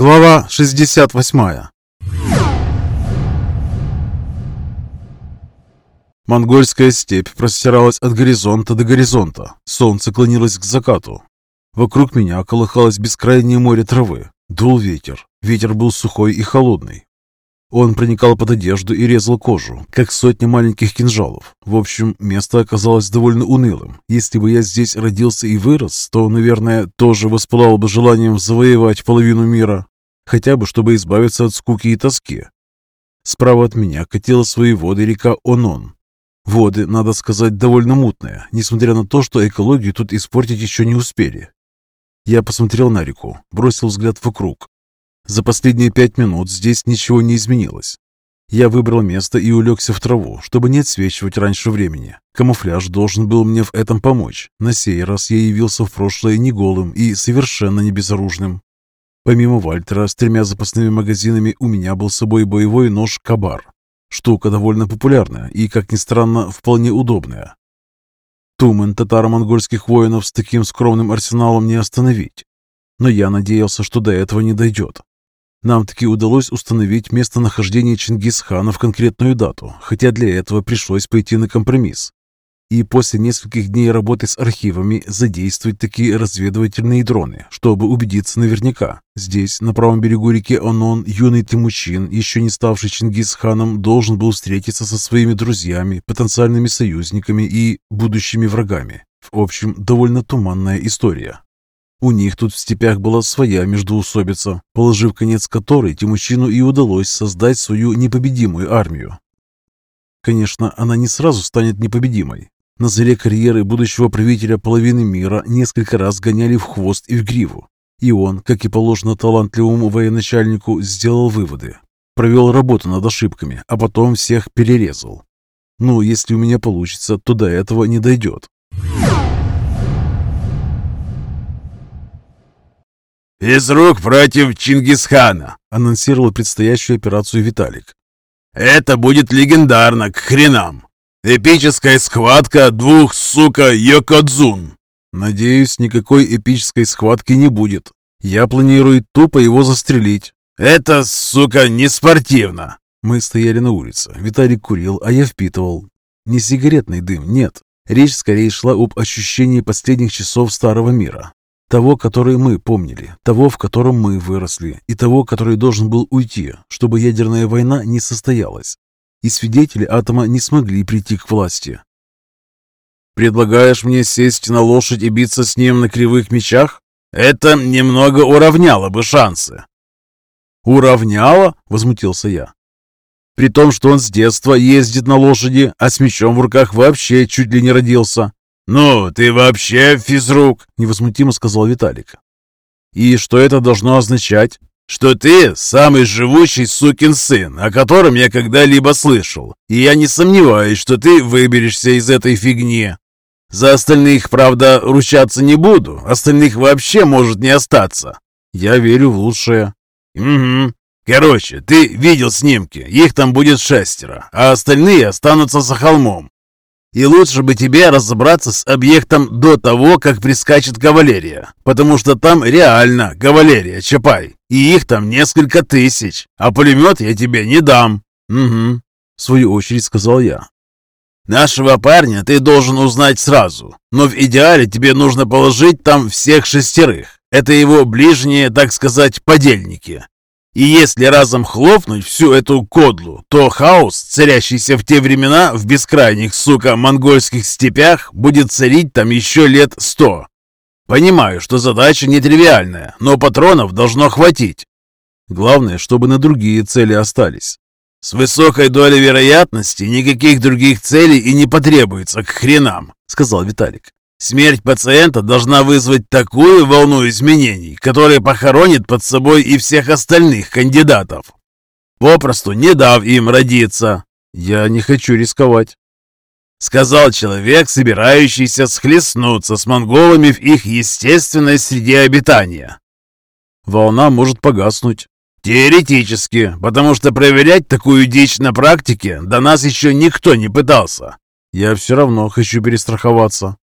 Глава 68 Монгольская степь простиралась от горизонта до горизонта. Солнце клонилось к закату. Вокруг меня колыхалось бескрайнее море травы. Дул ветер. Ветер был сухой и холодный. Он проникал под одежду и резал кожу, как сотня маленьких кинжалов. В общем, место оказалось довольно унылым. Если бы я здесь родился и вырос, то, наверное, тоже воспылал бы желанием завоевать половину мира. Хотя бы, чтобы избавиться от скуки и тоски. Справа от меня катила свои воды река Онон. Воды, надо сказать, довольно мутные, несмотря на то, что экологию тут испортить еще не успели. Я посмотрел на реку, бросил взгляд вокруг. За последние пять минут здесь ничего не изменилось. Я выбрал место и улегся в траву, чтобы не отсвечивать раньше времени. Камуфляж должен был мне в этом помочь. На сей раз я явился в прошлое не голым и совершенно не безоружным. Помимо Вальтера с тремя запасными магазинами у меня был с собой боевой нож Кабар. Штука довольно популярная и, как ни странно, вполне удобная. Тумен татаро-монгольских воинов с таким скромным арсеналом не остановить. Но я надеялся, что до этого не дойдет. Нам таки удалось установить местонахождение Чингисхана в конкретную дату, хотя для этого пришлось пойти на компромисс. И после нескольких дней работы с архивами задействовать такие разведывательные дроны, чтобы убедиться наверняка. Здесь, на правом берегу реки Онон, юный Тимучин, еще не ставший Чингисханом, должен был встретиться со своими друзьями, потенциальными союзниками и будущими врагами. В общем, довольно туманная история. У них тут в степях была своя междоусобица, положив конец которой Тимучину и удалось создать свою непобедимую армию. Конечно, она не сразу станет непобедимой. На заре карьеры будущего правителя половины мира несколько раз гоняли в хвост и в гриву. И он, как и положено талантливому военачальнику, сделал выводы. Провел работу над ошибками, а потом всех перерезал. Ну, если у меня получится, то до этого не дойдет. «Из рук против Чингисхана», — анонсировал предстоящую операцию Виталик. «Это будет легендарно, к хренам! Эпическая схватка двух, сука, Йокодзун!» «Надеюсь, никакой эпической схватки не будет. Я планирую тупо его застрелить». «Это, сука, не спортивно!» Мы стояли на улице. Виталик курил, а я впитывал. Не сигаретный дым, нет. Речь скорее шла об ощущении последних часов старого мира. Того, который мы помнили, того, в котором мы выросли, и того, который должен был уйти, чтобы ядерная война не состоялась, и свидетели атома не смогли прийти к власти. «Предлагаешь мне сесть на лошадь и биться с ним на кривых мечах? Это немного уравняло бы шансы». «Уравняло?» — возмутился я. «При том, что он с детства ездит на лошади, а с мечом в руках вообще чуть ли не родился. «Ну, ты вообще физрук!» — невозмутимо сказал Виталик. «И что это должно означать?» «Что ты самый живучий сукин сын, о котором я когда-либо слышал, и я не сомневаюсь, что ты выберешься из этой фигни. За остальных, правда, ручаться не буду, остальных вообще может не остаться. Я верю в лучшее». «Угу. Короче, ты видел снимки, их там будет шестеро, а остальные останутся за холмом. И лучше бы тебе разобраться с объектом до того, как прискачет кавалерия, потому что там реально кавалерия, Чапай, и их там несколько тысяч, а пулемет я тебе не дам». «Угу», — в свою очередь сказал я. «Нашего парня ты должен узнать сразу, но в идеале тебе нужно положить там всех шестерых. Это его ближние, так сказать, подельники. И если разом хлопнуть всю эту кодлу, то хаос, царящийся в те времена в бескрайних, сука, монгольских степях, будет царить там еще лет сто. Понимаю, что задача нетривиальная, но патронов должно хватить. Главное, чтобы на другие цели остались. С высокой долей вероятности никаких других целей и не потребуется к хренам, сказал Виталик. Смерть пациента должна вызвать такую волну изменений, которая похоронит под собой и всех остальных кандидатов, попросту не дав им родиться. Я не хочу рисковать. Сказал человек, собирающийся схлестнуться с монголами в их естественной среде обитания. Волна может погаснуть. Теоретически, потому что проверять такую дичь на практике до нас еще никто не пытался. Я все равно хочу перестраховаться.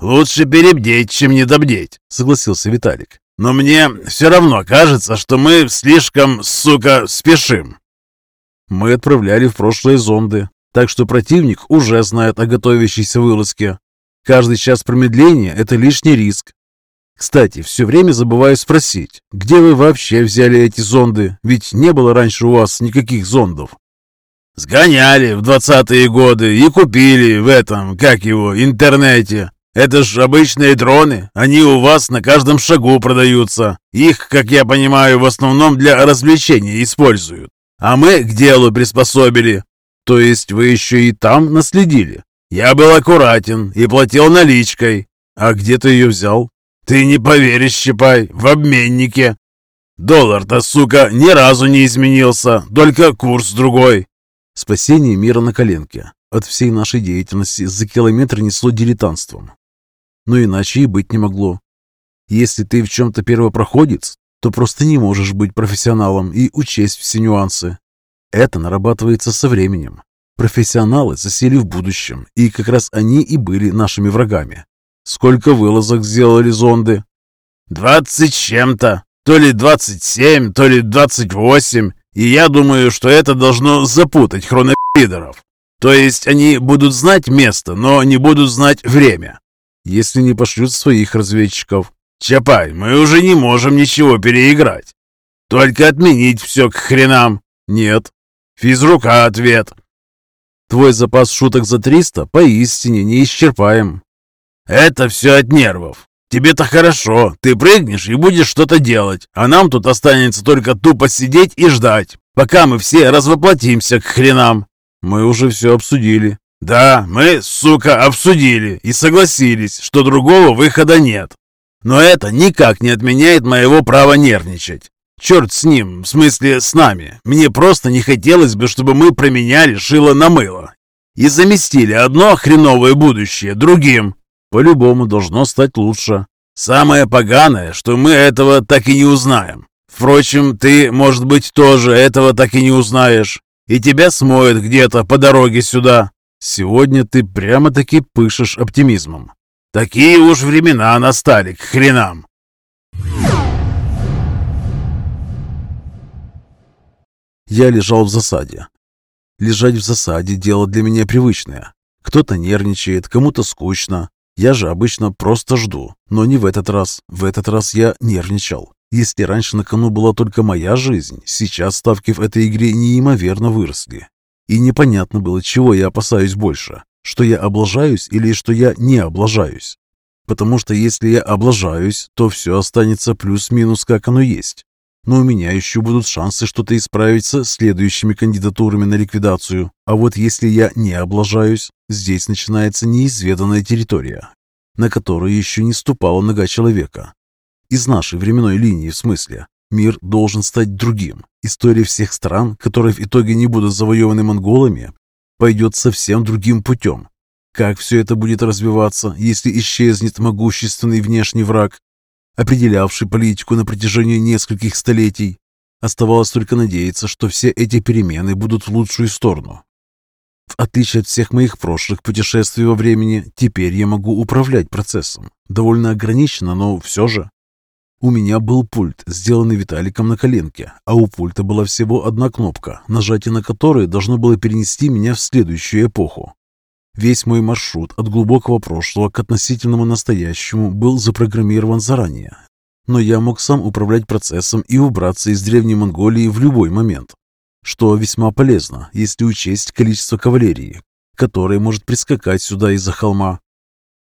«Лучше перебдеть, чем недобдеть», — согласился Виталик. Но мне все равно кажется, что мы слишком, сука, спешим. Мы отправляли в прошлое зонды, так что противник уже знает о готовящейся вылазке. Каждый час промедления – это лишний риск. Кстати, все время забываю спросить, где вы вообще взяли эти зонды? Ведь не было раньше у вас никаких зондов. Сгоняли в двадцатые годы и купили в этом, как его, интернете. Это ж обычные дроны, они у вас на каждом шагу продаются. Их, как я понимаю, в основном для развлечения используют. А мы к делу приспособили. То есть вы еще и там наследили? Я был аккуратен и платил наличкой. А где ты ее взял? Ты не поверишь, Щипай, в обменнике. Доллар-то, сука, ни разу не изменился, только курс другой. Спасение мира на коленке. От всей нашей деятельности за километр несло дилетантством. Но иначе и быть не могло. Если ты в чем-то первопроходец, то просто не можешь быть профессионалом и учесть все нюансы. Это нарабатывается со временем. Профессионалы засели в будущем, и как раз они и были нашими врагами. Сколько вылазок сделали зонды? Двадцать чем-то. То ли двадцать семь, то ли двадцать восемь. И я думаю, что это должно запутать хронопидеров. То есть они будут знать место, но не будут знать время. Если не пошлют своих разведчиков. Чапай, мы уже не можем ничего переиграть. Только отменить все к хренам. Нет. Физрука ответ. Твой запас шуток за 300 поистине не исчерпаем. Это все от нервов. Тебе-то хорошо, ты прыгнешь и будешь что-то делать, а нам тут останется только тупо сидеть и ждать, пока мы все развоплотимся к хренам. Мы уже все обсудили. Да, мы, сука, обсудили и согласились, что другого выхода нет. Но это никак не отменяет моего права нервничать. Черт с ним, в смысле с нами. Мне просто не хотелось бы, чтобы мы променяли шило на мыло и заместили одно хреновое будущее другим. По-любому должно стать лучше. Самое поганое, что мы этого так и не узнаем. Впрочем, ты, может быть, тоже этого так и не узнаешь. И тебя смоют где-то по дороге сюда. Сегодня ты прямо-таки пышешь оптимизмом. Такие уж времена настали к хренам. Я лежал в засаде. Лежать в засаде – дело для меня привычное. Кто-то нервничает, кому-то скучно. Я же обычно просто жду. Но не в этот раз. В этот раз я нервничал. Если раньше на кону была только моя жизнь, сейчас ставки в этой игре неимоверно выросли. И непонятно было, чего я опасаюсь больше. Что я облажаюсь или что я не облажаюсь. Потому что если я облажаюсь, то все останется плюс-минус как оно есть но у меня еще будут шансы что-то исправить со следующими кандидатурами на ликвидацию. А вот если я не облажаюсь, здесь начинается неизведанная территория, на которую еще не ступала нога человека. Из нашей временной линии, в смысле. Мир должен стать другим. История всех стран, которые в итоге не будут завоеваны монголами, пойдет совсем другим путем. Как все это будет развиваться, если исчезнет могущественный внешний враг, определявший политику на протяжении нескольких столетий. Оставалось только надеяться, что все эти перемены будут в лучшую сторону. В отличие от всех моих прошлых путешествий во времени, теперь я могу управлять процессом. Довольно ограниченно, но все же. У меня был пульт, сделанный Виталиком на коленке, а у пульта была всего одна кнопка, нажатие на которой должно было перенести меня в следующую эпоху. Весь мой маршрут от глубокого прошлого к относительному настоящему был запрограммирован заранее. Но я мог сам управлять процессом и убраться из Древней Монголии в любой момент, что весьма полезно, если учесть количество кавалерии, которая может прискакать сюда из-за холма.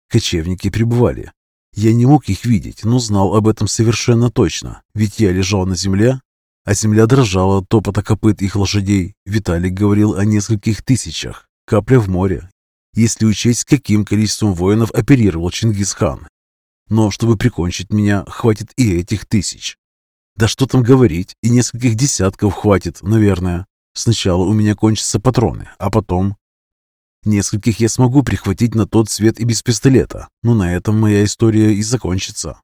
Кочевники прибывали. Я не мог их видеть, но знал об этом совершенно точно, ведь я лежал на земле, а земля дрожала от топота копыт их лошадей. Виталик говорил о нескольких тысячах. Капля в море, если учесть, каким количеством воинов оперировал Чингисхан. Но чтобы прикончить меня, хватит и этих тысяч. Да что там говорить, и нескольких десятков хватит, наверное. Сначала у меня кончатся патроны, а потом... Нескольких я смогу прихватить на тот свет и без пистолета, но на этом моя история и закончится.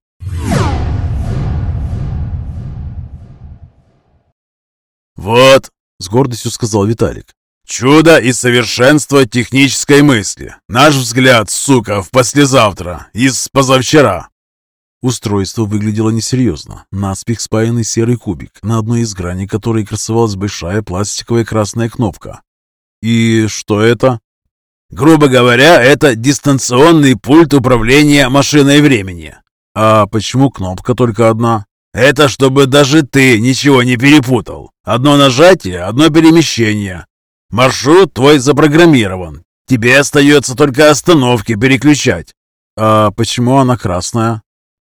«Вот», — с гордостью сказал Виталик, Чудо и совершенство технической мысли. Наш взгляд, сука, в послезавтра, из позавчера. Устройство выглядело несерьезно. Наспех спаянный серый кубик, на одной из граней которой красовалась большая пластиковая красная кнопка. «И что это?» «Грубо говоря, это дистанционный пульт управления машиной времени». «А почему кнопка только одна?» «Это чтобы даже ты ничего не перепутал. Одно нажатие, одно перемещение. Маршрут твой запрограммирован. Тебе остается только остановки переключать». «А почему она красная?»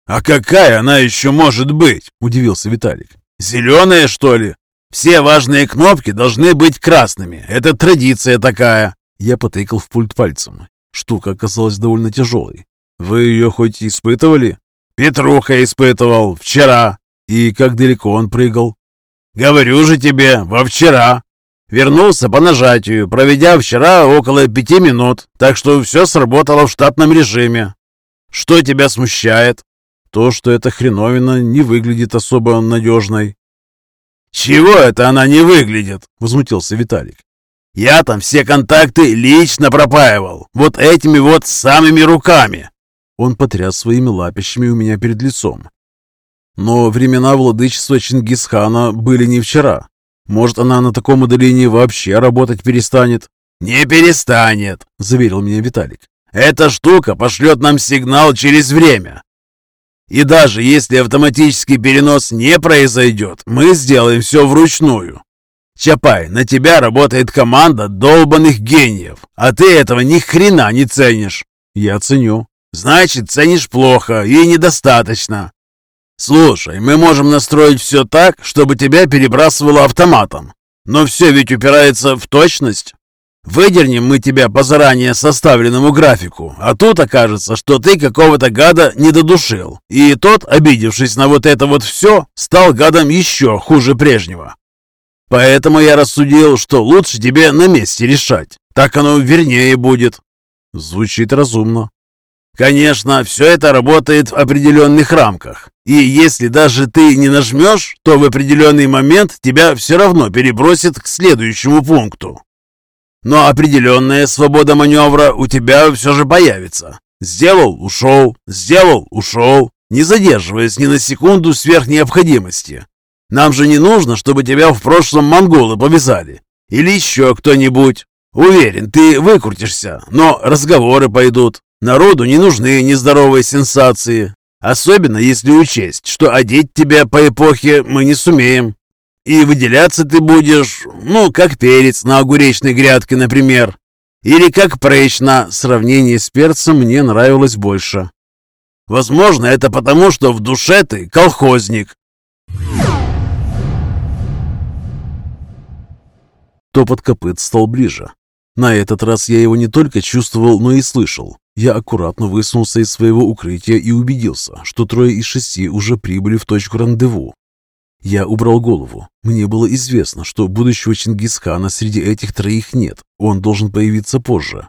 «А какая она еще может быть?» – удивился Виталик. «Зеленая, что ли? Все важные кнопки должны быть красными. Это традиция такая». Я потыкал в пульт пальцем. Штука оказалась довольно тяжелой. «Вы ее хоть испытывали?» «Петруха испытывал. Вчера». «И как далеко он прыгал?» «Говорю же тебе, во вчера. Вернулся по нажатию, проведя вчера около пяти минут, так что все сработало в штатном режиме. Что тебя смущает?» То, что эта хреновина не выглядит особо надежной. «Чего это она не выглядит?» — возмутился Виталик. «Я там все контакты лично пропаивал, вот этими вот самыми руками!» Он потряс своими лапищами у меня перед лицом. Но времена владычества Чингисхана были не вчера. Может, она на таком удалении вообще работать перестанет? «Не перестанет», — заверил меня Виталик. «Эта штука пошлет нам сигнал через время. И даже если автоматический перенос не произойдет, мы сделаем все вручную. Чапай, на тебя работает команда долбанных гениев, а ты этого ни хрена не ценишь. Я ценю. Значит, ценишь плохо и недостаточно. Слушай, мы можем настроить все так, чтобы тебя перебрасывало автоматом. Но все ведь упирается в точность. Выдернем мы тебя по заранее составленному графику, а тут окажется, что ты какого-то гада не додушил, и тот, обидевшись на вот это вот все, стал гадом еще хуже прежнего. Поэтому я рассудил, что лучше тебе на месте решать. Так оно вернее будет. Звучит разумно. Конечно, все это работает в определенных рамках. И если даже ты не нажмешь, то в определенный момент тебя все равно перебросит к следующему пункту. Но определенная свобода маневра у тебя все же появится. Сделал – ушел, сделал – ушел, не задерживаясь ни на секунду сверх необходимости. Нам же не нужно, чтобы тебя в прошлом монголы повязали. Или еще кто-нибудь. Уверен, ты выкрутишься, но разговоры пойдут. Народу не нужны нездоровые сенсации. Особенно если учесть, что одеть тебя по эпохе мы не сумеем. И выделяться ты будешь, ну, как перец на огуречной грядке, например. Или как прыщ на сравнении с перцем мне нравилось больше. Возможно, это потому, что в душе ты колхозник. Топот копыт стал ближе. На этот раз я его не только чувствовал, но и слышал. Я аккуратно высунулся из своего укрытия и убедился, что трое из шести уже прибыли в точку рандеву. Я убрал голову. Мне было известно, что будущего Чингисхана среди этих троих нет. Он должен появиться позже.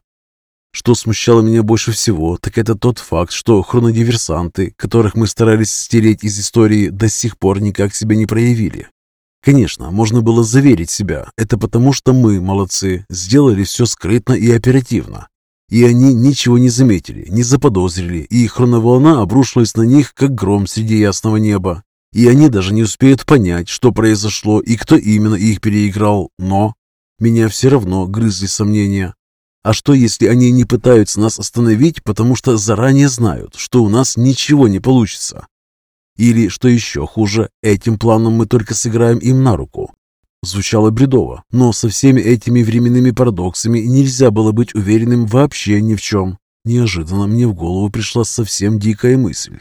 Что смущало меня больше всего, так это тот факт, что хронодиверсанты, которых мы старались стереть из истории, до сих пор никак себя не проявили. Конечно, можно было заверить себя, это потому что мы, молодцы, сделали все скрытно и оперативно. И они ничего не заметили, не заподозрили, и хроноволна обрушилась на них, как гром среди ясного неба, и они даже не успеют понять, что произошло и кто именно их переиграл, но меня все равно грызли сомнения. А что, если они не пытаются нас остановить, потому что заранее знают, что у нас ничего не получится? Или, что еще хуже, этим планом мы только сыграем им на руку? Звучало бредово, но со всеми этими временными парадоксами нельзя было быть уверенным вообще ни в чем. Неожиданно мне в голову пришла совсем дикая мысль.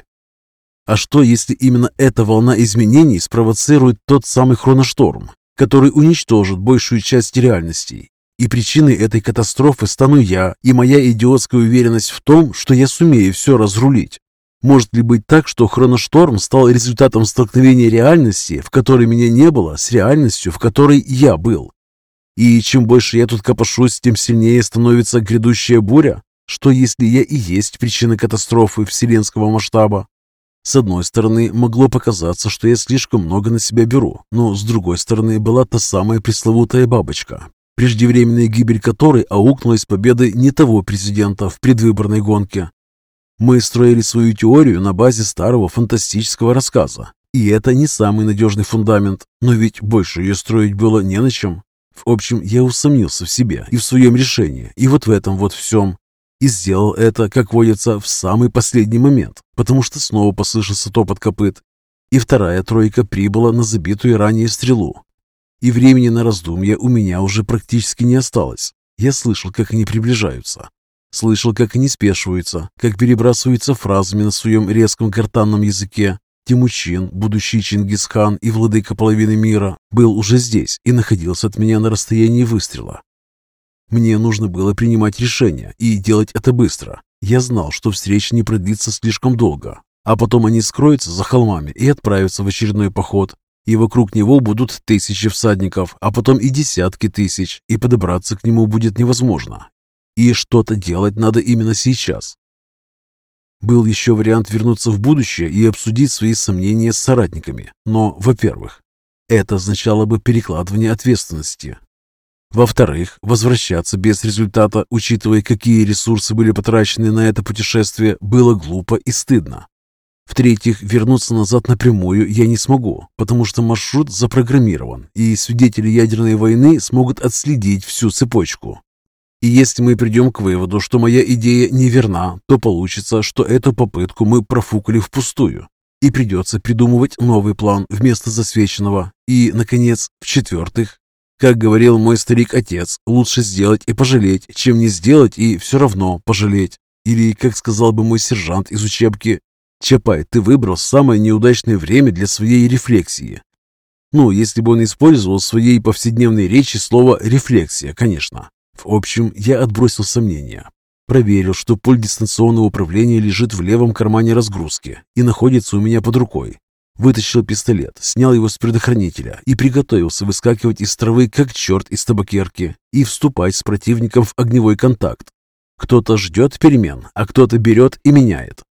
А что, если именно эта волна изменений спровоцирует тот самый хроношторм, который уничтожит большую часть реальностей? И причиной этой катастрофы стану я и моя идиотская уверенность в том, что я сумею все разрулить. Может ли быть так, что хроношторм стал результатом столкновения реальности, в которой меня не было, с реальностью, в которой я был? И чем больше я тут копошусь, тем сильнее становится грядущая буря? Что если я и есть причина катастрофы вселенского масштаба? С одной стороны, могло показаться, что я слишком много на себя беру, но с другой стороны была та самая пресловутая бабочка, преждевременная гибель которой аукнулась победой не того президента в предвыборной гонке. Мы строили свою теорию на базе старого фантастического рассказа. И это не самый надежный фундамент, но ведь больше ее строить было не на чем. В общем, я усомнился в себе и в своем решении, и вот в этом вот всем. И сделал это, как водится, в самый последний момент, потому что снова послышался топот копыт, и вторая тройка прибыла на забитую ранее стрелу. И времени на раздумья у меня уже практически не осталось. Я слышал, как они приближаются. Слышал, как они спешиваются, как перебрасываются фразами на своем резком гортанном языке. Тимучин, будущий Чингисхан и владыка половины мира, был уже здесь и находился от меня на расстоянии выстрела. Мне нужно было принимать решение и делать это быстро. Я знал, что встреча не продлится слишком долго, а потом они скроются за холмами и отправятся в очередной поход, и вокруг него будут тысячи всадников, а потом и десятки тысяч, и подобраться к нему будет невозможно. И что-то делать надо именно сейчас. Был еще вариант вернуться в будущее и обсудить свои сомнения с соратниками, но, во-первых, это означало бы перекладывание ответственности. Во-вторых, возвращаться без результата, учитывая, какие ресурсы были потрачены на это путешествие, было глупо и стыдно. В-третьих, вернуться назад напрямую я не смогу, потому что маршрут запрограммирован, и свидетели ядерной войны смогут отследить всю цепочку. И если мы придем к выводу, что моя идея неверна, то получится, что эту попытку мы профукали впустую, и придется придумывать новый план вместо засвеченного. И, наконец, в-четвертых, как говорил мой старик-отец, лучше сделать и пожалеть, чем не сделать и все равно пожалеть. Или, как сказал бы мой сержант из учебки, Чапай, ты выбрал самое неудачное время для своей рефлексии. Ну, если бы он использовал в своей повседневной речи слово «рефлексия», конечно. В общем, я отбросил сомнения. Проверил, что пульт дистанционного управления лежит в левом кармане разгрузки и находится у меня под рукой. Вытащил пистолет, снял его с предохранителя и приготовился выскакивать из травы, как черт из табакерки, и вступать с противником в огневой контакт. Кто-то ждет перемен, а кто-то берет и меняет.